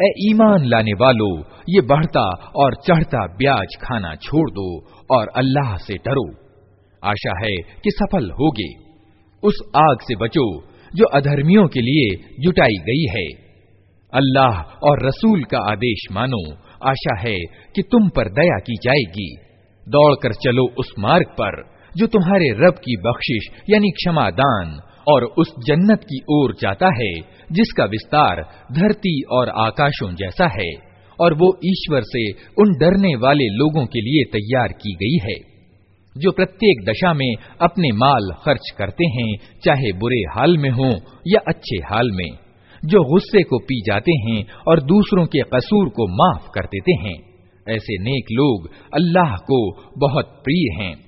ए ईमान लाने वालों, ये बढ़ता और चढ़ता ब्याज खाना छोड़ दो और अल्लाह से डरो। आशा है कि सफल होगे। उस आग से बचो जो अधर्मियों के लिए जुटाई गई है। अल्लाह और रसूल का आदेश मानो। आशा है कि तुम पर दया की जाएगी। दौड़कर चलो उस मार्ग पर जो तुम्हारे रब की बख्शिश यानी क्षमादान और उस जन्नत की ओर जाता है, जिसका विस्तार धरती और आकाशों जैसा है, और वो ईश्वर से उन डरने वाले लोगों के लिए तैयार की गई है, जो प्रत्येक दशा में अपने माल खर्च करते हैं, चाहे बुरे हाल में हो या अच्छे हाल में, जो गुस्से को पी जाते हैं और दूसरों के कसूर को माफ़ कर देते हैं। ऐसे नेक लोग अल्लाह को बहुत प्रिय हैं।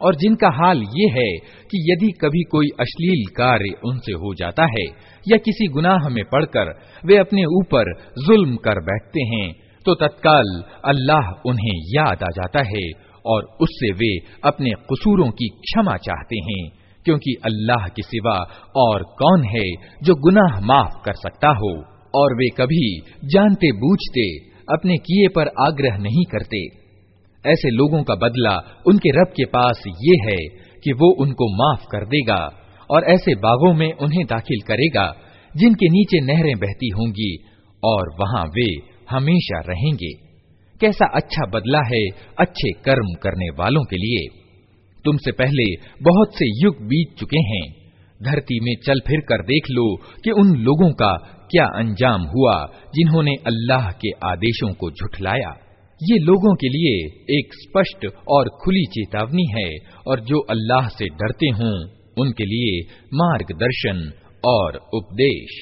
और जिनका हाल ये है कि यदि कभी कोई अश्लील कार्य उनसे हो जाता है या किसी गुनाह में पड़कर वे अपने ऊपर जुल्म कर बैठते हैं तो तत्काल अल्लाह उन्हें याद आ जाता है और उससे वे अपने कसूरों की क्षमा चाहते हैं, क्योंकि अल्लाह के सिवा और कौन है जो गुनाह माफ़ कर सकता हो? और वे कभी जानते बूझते अपने किए पर आग्रह नहीं करते। ऐसे लोगों का बदला उनके रब के पास ये है कि वो उनको माफ़ कर देगा और ऐसे बागों में उन्हें दाखिल करेगा, जिनके नीचे नहरें बहती होंगी और वहाँ वे हमेशा रहेंगे। कैसा अच्छा बदला है अच्छे कर्म करने वालों के लिए। तुमसे पहले बहुत से युग बीत चुके हैं। धरती में चल फिर कर देख लो कि उन लोगों का क्या अंजाम हुआ जिन्होंने अल्लाह के आदेशों को झुठलाया। ये लोगों के लिए एक स्पष्ट और खुली चेतावनी है और जो अल्लाह से डरते हों उनके लिए मार्गदर्शन और उपदेश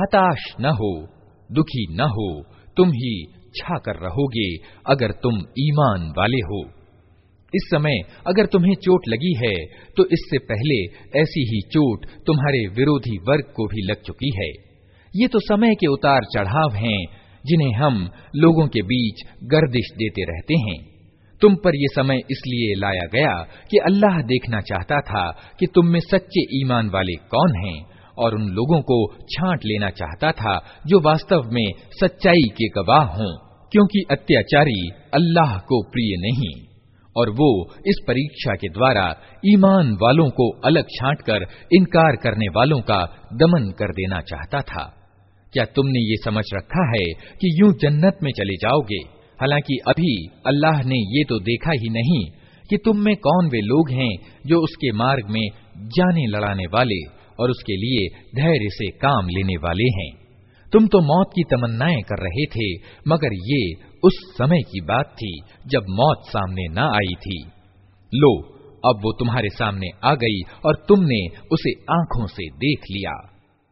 हताश न हो दुखी न हो तुम ही छा कर रहोगे अगर तुम ईमान वाले हो इस समय अगर तुम्हें चोट लगी है तो इससे पहले ऐसी ही चोट तुम्हारे विरोधी वर्ग को भी लग चुकी है ये तो समय के उतार चढ़ाव हैं जिन्हें हम लोगों के बीच गर्दिश देते रहते हैं। तुम पर यह समय इसलिए लाया गया कि अल्लाह देखना चाहता था कि तुम में सच्चे ईमान वाले कौन हैं और उन लोगों को छांट लेना चाहता था जो वास्तव में सच्चाई के गवाह हों, क्योंकि अत्याचारी अल्लाह को प्रिय नहीं और वो इस परीक्षा के द्वारा ईमान वालों को अलग छांट कर इनकार करने वालों का दमन कर देना चाहता था। क्या तुमने ये समझ रखा है कि यूँ जन्नत में चले जाओगे? हालाँकि अभी अल्लाह ने ये तो देखा ही नहीं कि तुम में कौन वे लोग हैं जो उसके मार्ग में जाने लड़ाने वाले और उसके लिए धैर्य से काम लेने वाले हैं। तुम तो मौत की तमन्नाएँ कर रहे थे, मगर ये उस समय की बात थी जब मौत सामने न आई थी। लो, अब वो तुम्हारे सामने आ गई और तुमने उसे आँखों से देख लिया।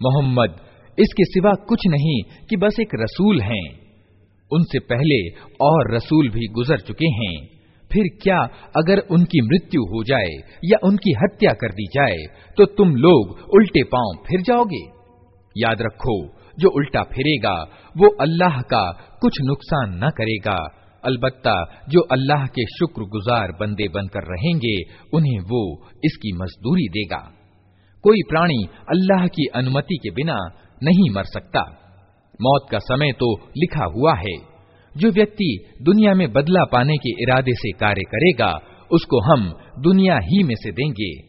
मोहम्मद इसके सिवा कुछ नहीं कि बस एक रसूल हैं उनसे पहले और रसूल भी गुजर चुके हैं फिर क्या अगर उनकी मृत्यु हो जाए या उनकी हत्या कर दी जाए तो तुम लोग उल्टे पांव फिर जाओगे याद रखो, जो उल्टा फिरेगा, वो अल्लाह का कुछ नुकसान न करेगा। अलबत्ता, जो अल्लाह के शुक्रगुजार बंदे बनकर रहेंगे, उन्हें वो इसकी मजदूरी देगा। कोई प्राणी अल्लाह की अनुमति के बिना नहीं मर सकता। मौत का समय तो लिखा हुआ है। जो व्यक्ति दुनिया में बदला पाने के इरादे से कार्य करेगा, उसको हम दुनिया ही में से देंगे।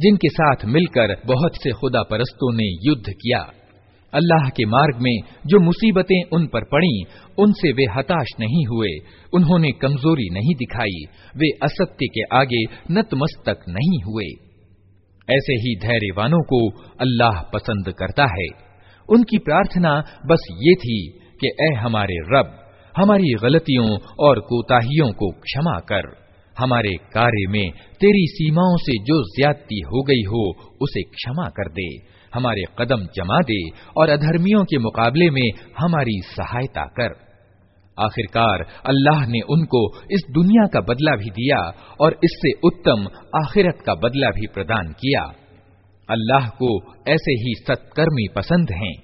जिनके साथ मिलकर बहुत से खुदा परस्तों ने युद्ध किया। अल्लाह के मार्ग में जो मुसीबतें उन पर पड़ी, उनसे वे हताश नहीं हुए। उन्होंने कमज़ोरी नहीं दिखाई। वे असत्य के आगे नतमस्तक नहीं हुए। ऐसे ही धैर्यवानों को अल्लाह पसंद करता है। उनकी प्रार्थना बस ये थी कि ए हमारे रब, हमारी गलतियों और कोताहियों को क्षमा कर। हमारे कार्य में तेरी सीमाओं से जो ज्यादती हो गई हो, उसे क्षमा कर दे। हमारे कदम जमा दे और अधर्मियों के मुकाबले में हमारी सहायता कर। आखिरकार अल्लाह ने उनको इस दुनिया का बदला भी दिया और इससे उत्तम आखिरत का बदला भी प्रदान किया। अल्लाह को ऐसे ही सत्कर्मी पसंद हैं।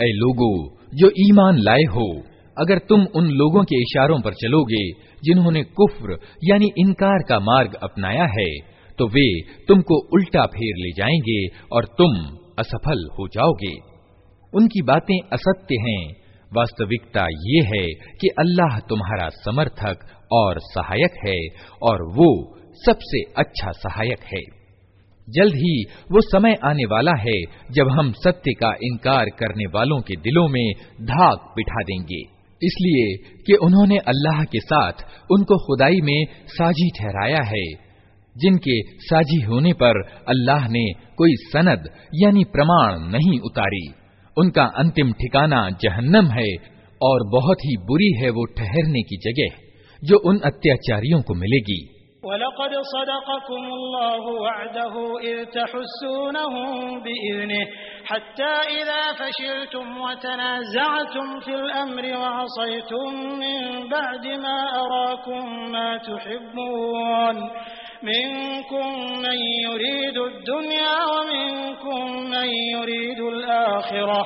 ऐ लोगो, जो ईमान लाए हो, अगर तुम उन लोगों के इशारों पर चलोगे, जिन्होंने कुफ्र यानी इनकार का मार्ग अपनाया है तो वे तुमको उल्टा फेर ले जाएँगे और तुम असफल हो जाओगे। उनकी बातें असत्य हैं वास्तविकता ये है कि अल्लाह तुम्हारा समर्थक और सहायक है और वो सबसे अच्छा सहायक है। जल्द ही वो समय आने वाला है जब हम सत्य का इनकार करने वालों के दिलों में धाक बिठा देंगे। इसलिए कि उन्होंने अल्लाह के साथ उनको खुदाई में साझी ठहराया है, जिनके साझी होने पर अल्लाह ने कोई सनद यानी प्रमाण नहीं उतारी। उनका अंतिम ठिकाना जहन्नम है और बहुत ही बुरी है वो ठहरने की जगह जो उन अत्याचारियों को मिलेगी वलक़द सदक़कुमुल्लाहु वअदहु इज़ तहुस्सूनहुम बिइज़निहि हत्ता इज़ा फशिलतुम वतनाज़अतुम फिल अम्रि वअसयतुम मिन बअदि मा अराकुम मा तुहिब्बून मिनकुम मन युरीदु दुनिया वमिनकुम मन युरीदु आखिरह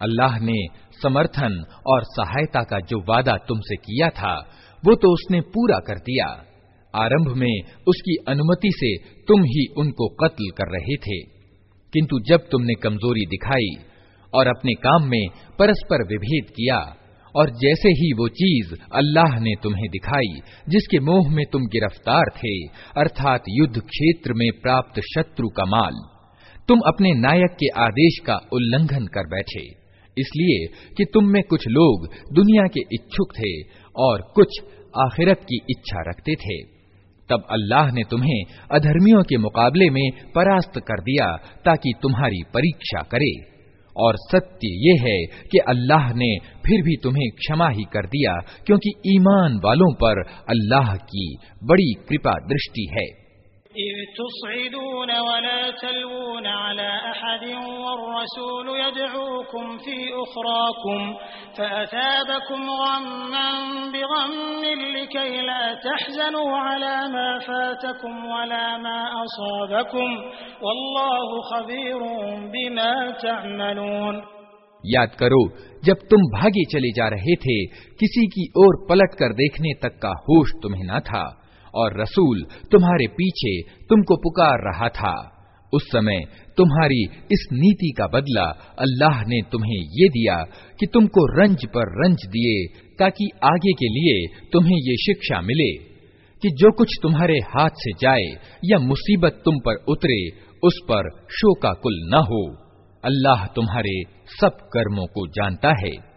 अल्लाह ने समर्थन और सहायता का जो वादा तुमसे किया था वो तो उसने पूरा कर दिया आरंभ में उसकी अनुमति से तुम ही उनको कत्ल कर रहे थे। किंतु जब तुमने कमज़ोरी दिखाई और अपने काम में परस्पर विभेद किया और जैसे ही वो चीज़ अल्लाह ने तुम्हें दिखाई, जिसके मोह में तुम गिरफ़्तार थे, अर्थात युद्ध क्षेत्र में प्राप्त शत्रु का माल, तुम अपने नायक के आदेश का उल्लंघन कर बैठे। इसलिए कि तुम में कुछ लोग दुनिया के इच्छुक थे और कुछ आखिरत की इच्छा रखते थे। तब अल्लाह ने तुम्हें अधर्मियों के मुकाबले में परास्त कर दिया, ताकि तुम्हारी परीक्षा करे। और सत्य ये है कि अल्लाह ने फिर भी तुम्हें क्षमा ही कर दिया, क्योंकि ईमान वालों पर अल्लाह की बड़ी कृपा दृष्टि है। याद करो जब तुम भागे चले जा रहे थे किसी की ओर पलट कर देखने तक का होश तुम्हें न था और रसूल तुम्हारे पीछे तुमको पुकार रहा था। उस समय तुम्हारी इस नीति का बदला अल्लाह ने तुम्हें ये दिया कि तुमको रंज पर रंज दिए, ताकि आगे के लिए तुम्हें ये शिक्षा मिले कि जो कुछ तुम्हारे हाथ से जाए या मुसीबत तुम पर उतरे, उस पर शोकाकुल न हो। अल्लाह तुम्हारे सब कर्मों को जानता है।